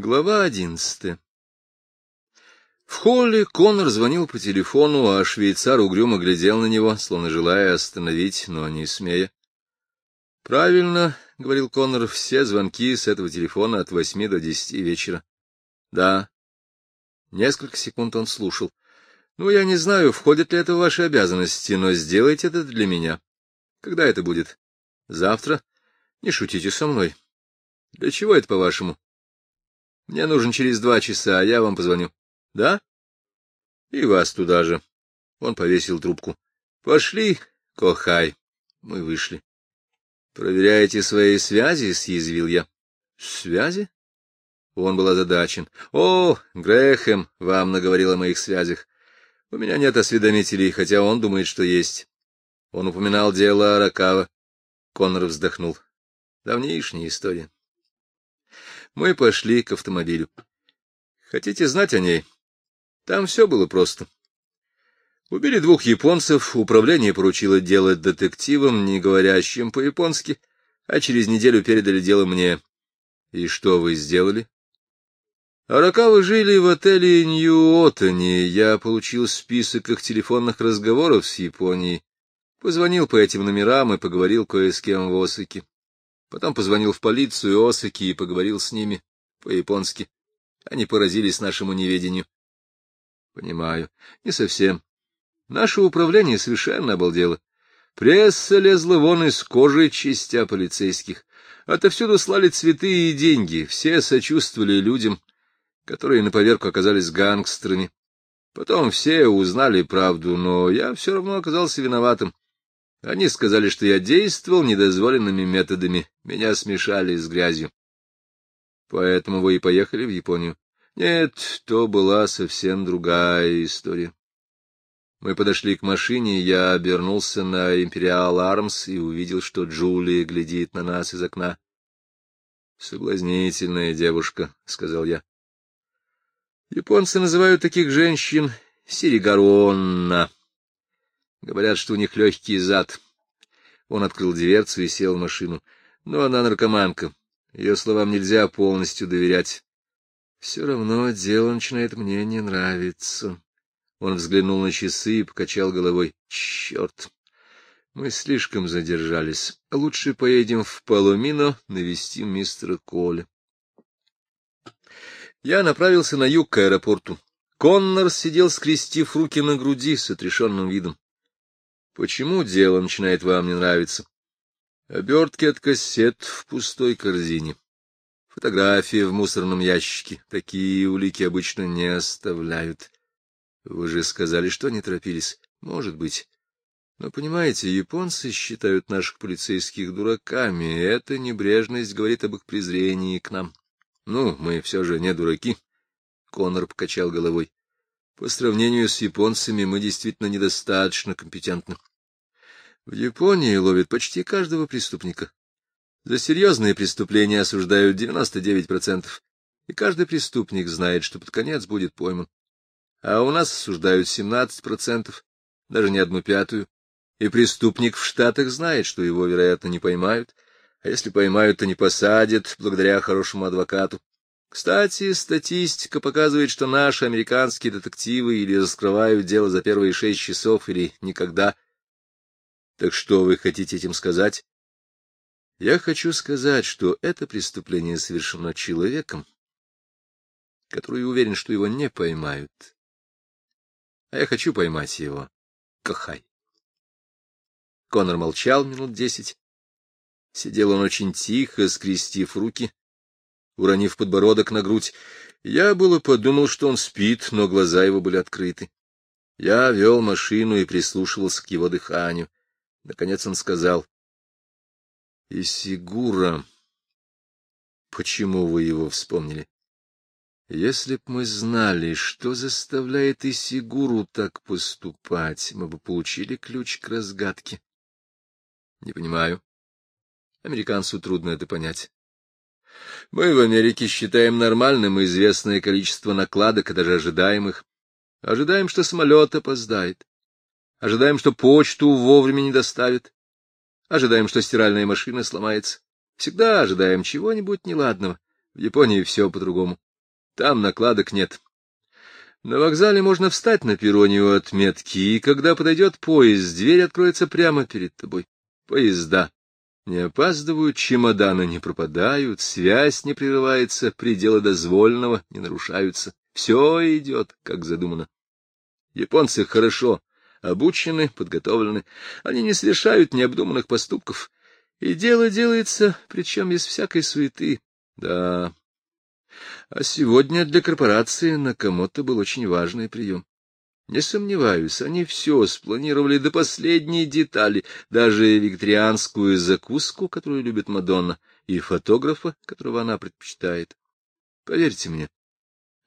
Глава одиннадцатая В холле Коннор звонил по телефону, а швейцар угрюмо глядел на него, словно желая остановить, но не смея. — Правильно, — говорил Коннор, — все звонки с этого телефона от восьми до десяти вечера. — Да. Несколько секунд он слушал. — Ну, я не знаю, входит ли это в ваши обязанности, но сделайте это для меня. Когда это будет? Завтра? Не шутите со мной. Для чего это, по-вашему? Мне нужен через два часа, а я вам позвоню. Да? И вас туда же. Он повесил трубку. Пошли, Кохай. Мы вышли. Проверяете свои связи, съязвил я. Связи? Он был озадачен. О, Грэхэм вам наговорил о моих связях. У меня нет осведомителей, хотя он думает, что есть. Он упоминал дело Аракава. Коннор вздохнул. Давнейшняя история. Мы пошли к автомобилю. Хотите знать о ней? Там все было просто. Убили двух японцев, управление поручило делать детективам, не говорящим по-японски, а через неделю передали дело мне. И что вы сделали? Аракавы жили в отеле Нью-Отани. Я получил список их телефонных разговоров с Японией. Позвонил по этим номерам и поговорил кое с кем в Осаке. Потом позвонил в полицию Осаки и поговорил с ними по-японски. Они поразились нашему неведению. Понимаю. Не совсем. Наше управление совершенно обалдело. Пресса лезла вон из кожи частя полицейских. Отовсюду слали цветы и деньги. Все сочувствовали людям, которые на поверку оказались гангстерами. Потом все узнали правду, но я все равно оказался виноватым. Они сказали, что я действовал недозволенными методами, меня смешали с грязью. Поэтому вы и поехали в Японию? Нет, то была совсем другая история. Мы подошли к машине, я обернулся на Империал Армс и увидел, что Джулия глядит на нас из окна. — Соблазнительная девушка, — сказал я. Японцы называют таких женщин Сиригаронна. Говорят, что у них легкий зад. Он открыл дверцу и сел в машину. Но она наркоманка. Ее словам нельзя полностью доверять. Все равно дело начинает мне не нравиться. Он взглянул на часы и покачал головой. Черт! Мы слишком задержались. Лучше поедем в Паломино, навестим мистера Коля. Я направился на юг к аэропорту. Коннор сидел, скрестив руки на груди с отрешенным видом. Почему дело начинает вам не нравиться? Обертки от кассет в пустой корзине. Фотографии в мусорном ящике. Такие улики обычно не оставляют. Вы же сказали, что не торопились. Может быть. Но, понимаете, японцы считают наших полицейских дураками, и эта небрежность говорит об их презрении к нам. Ну, мы все же не дураки. Конор покачал головой. По сравнению с японцами мы действительно недостаточно компетентны. В Японии ловят почти каждого преступника. За серьезные преступления осуждают 99%, и каждый преступник знает, что под конец будет пойман. А у нас осуждают 17%, даже не одну пятую, и преступник в Штатах знает, что его, вероятно, не поймают, а если поймают, то не посадят, благодаря хорошему адвокату. Кстати, статистика показывает, что наши американские детективы или раскрывают дело за первые шесть часов, или никогда — так что вы хотите этим сказать? Я хочу сказать, что это преступление совершено человеком, который уверен, что его не поймают. А я хочу поймать его. Кахай. Конор молчал минут десять. Сидел он очень тихо, скрестив руки, уронив подбородок на грудь. Я было подумал, что он спит, но глаза его были открыты. Я вел машину и прислушивался к его дыханию. Наконец он сказал. — Исигура, почему вы его вспомнили? Если б мы знали, что заставляет Исигуру так поступать, мы бы получили ключ к разгадке. Не понимаю. Американцу трудно это понять. Мы в Америке считаем нормальным известное количество накладок и даже ожидаемых. Ожидаем, что самолет опоздает. Ожидаем, что почту вовремя не доставят. Ожидаем, что стиральная машина сломается. Всегда ожидаем чего-нибудь неладного. В Японии все по-другому. Там накладок нет. На вокзале можно встать на перроне у отметки, и когда подойдет поезд, дверь откроется прямо перед тобой. Поезда не опаздывают, чемоданы не пропадают, связь не прерывается, пределы дозволенного не нарушаются. Все идет, как задумано. Японцы хорошо обучены, подготовлены. Они не совершают необдуманных поступков. И дело делается, причем без всякой суеты. Да. А сегодня для корпорации Накамото был очень важный прием. Не сомневаюсь, они все спланировали до последней детали, даже викторианскую закуску, которую любит Мадонна, и фотографа, которого она предпочитает. Поверьте мне,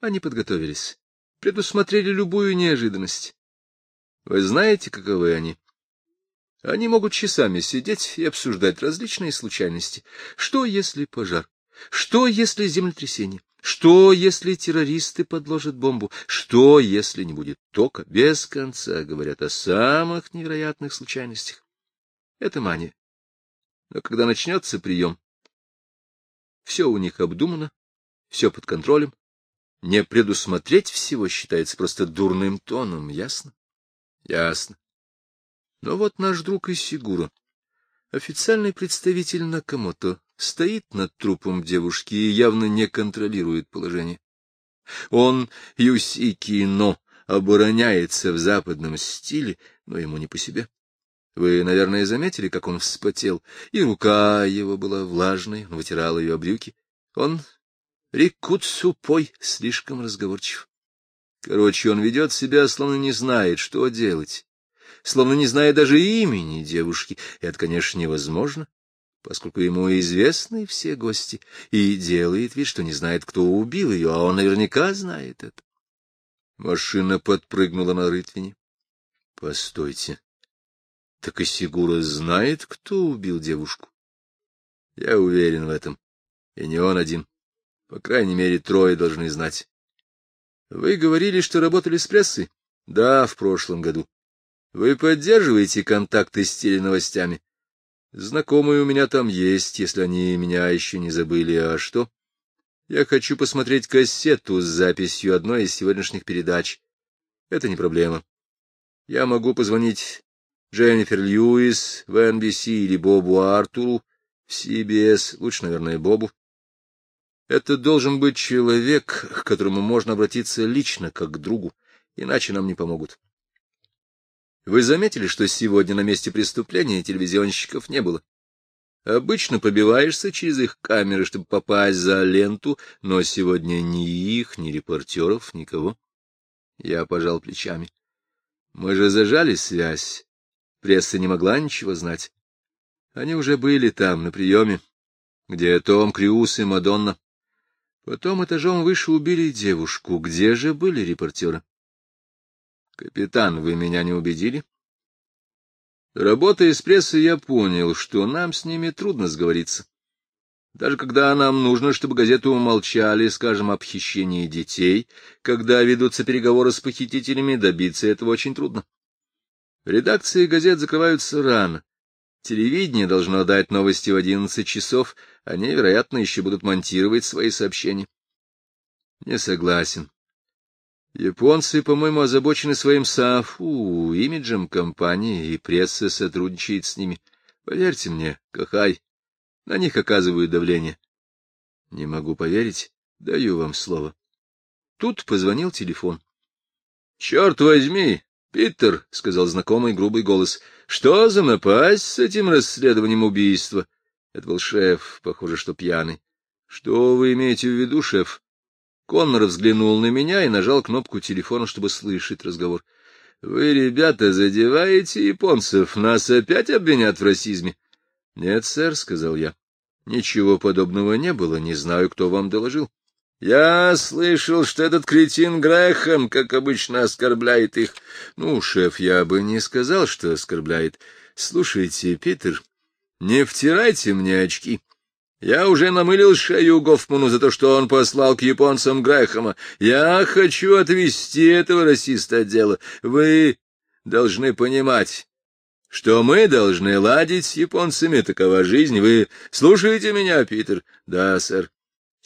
они подготовились, предусмотрели любую неожиданность. Вы знаете, каковы они? Они могут часами сидеть и обсуждать различные случайности. Что, если пожар? Что, если землетрясение? Что, если террористы подложат бомбу? Что, если не будет тока? Без конца говорят о самых невероятных случайностях. Это мания. Но когда начнется прием, все у них обдумано, все под контролем. Не предусмотреть всего считается просто дурным тоном, ясно? Ясно. Но вот наш друг из официальный представитель Накамото, стоит над трупом девушки и явно не контролирует положение. Он, Юсики Но, обороняется в западном стиле, но ему не по себе. Вы, наверное, заметили, как он вспотел, и рука его была влажной, он вытирал ее брюки. Он, Рикуцупой, слишком разговорчив. Короче, он ведет себя, словно не знает, что делать, словно не знает даже имени девушки. Это, конечно, невозможно, поскольку ему известны все гости, и делает вид, что не знает, кто убил ее, а он наверняка знает это. Машина подпрыгнула на рытвине. — Постойте, так и Сигура знает, кто убил девушку? Я уверен в этом, и не он один. По крайней мере, трое должны знать. Вы говорили, что работали с прессой? Да, в прошлом году. Вы поддерживаете контакты с теленовостями? Знакомые у меня там есть, если они меня еще не забыли. А что? Я хочу посмотреть кассету с записью одной из сегодняшних передач. Это не проблема. Я могу позвонить Дженнифер Льюис в NBC или Бобу Артуру в CBS, лучше, наверное, Бобу. Это должен быть человек, к которому можно обратиться лично, как к другу, иначе нам не помогут. Вы заметили, что сегодня на месте преступления телевизионщиков не было? Обычно побиваешься через их камеры, чтобы попасть за ленту, но сегодня ни их, ни репортеров, никого. Я пожал плечами. Мы же зажали связь. Пресса не могла ничего знать. Они уже были там, на приеме, где Том Криус и Мадонна. Потом этажом выше убили девушку. Где же были репортеры? Капитан, вы меня не убедили? Работая с прессой, я понял, что нам с ними трудно сговориться. Даже когда нам нужно, чтобы газеты умолчали, скажем, об хищении детей, когда ведутся переговоры с похитителями, добиться этого очень трудно. Редакции газет закрываются рано. Телевидение должно дать новости в одиннадцать часов, они, вероятно, еще будут монтировать свои сообщения. Не согласен. Японцы, по-моему, озабочены своим САФУ, имиджем компании, и пресса сотрудничает с ними. Поверьте мне, Кахай, на них оказывают давление. Не могу поверить, даю вам слово. Тут позвонил телефон. — Черт возьми, Питер, — сказал знакомый грубый голос, — что за напасть с этим расследованием убийства? Это был шеф, похоже, что пьяный. — Что вы имеете в виду, шеф? Коннор взглянул на меня и нажал кнопку телефона, чтобы слышать разговор. — Вы, ребята, задеваете японцев, нас опять обвинят в расизме. — Нет, сэр, — сказал я. — Ничего подобного не было, не знаю, кто вам доложил. — Я слышал, что этот кретин Грэхэм, как обычно, оскорбляет их. Ну, шеф, я бы не сказал, что оскорбляет. Слушайте, Питер, не втирайте мне очки. Я уже намылил шею Гофману за то, что он послал к японцам Грэхэма. Я хочу отвести этого расиста от дела. Вы должны понимать, что мы должны ладить с японцами. Такова жизнь. Вы слушаете меня, Питер? Да, сэр.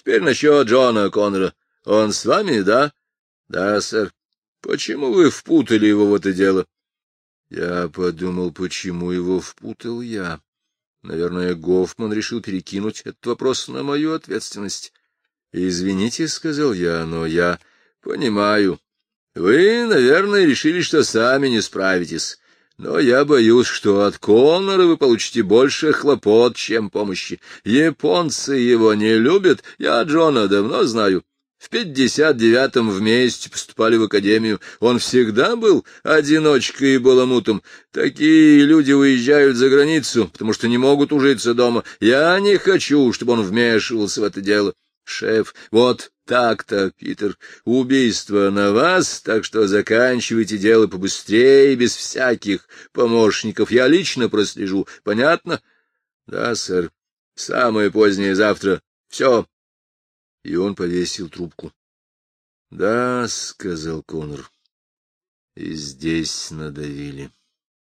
Теперь насчет Джона Коннора. Он с вами, да? — Да, сэр. — Почему вы впутали его в это дело? Я подумал, почему его впутал я. Наверное, Гофман решил перекинуть этот вопрос на мою ответственность. — Извините, — сказал я, — но я понимаю. Вы, наверное, решили, что сами не справитесь. Но я боюсь, что от Коннора вы получите больше хлопот, чем помощи. Японцы его не любят, я Джона давно знаю. В пятьдесят девятом вместе поступали в академию. Он всегда был одиночкой и баламутом. Такие люди уезжают за границу, потому что не могут ужиться дома. Я не хочу, чтобы он вмешивался в это дело. Шеф, вот так-то, Питер, убийство на вас, так что заканчивайте дело побыстрее, без всяких помощников. Я лично прослежу. Понятно? Да, сэр. Самое позднее завтра. Все и он повесил трубку. — Да, — сказал Конор, — и здесь надавили.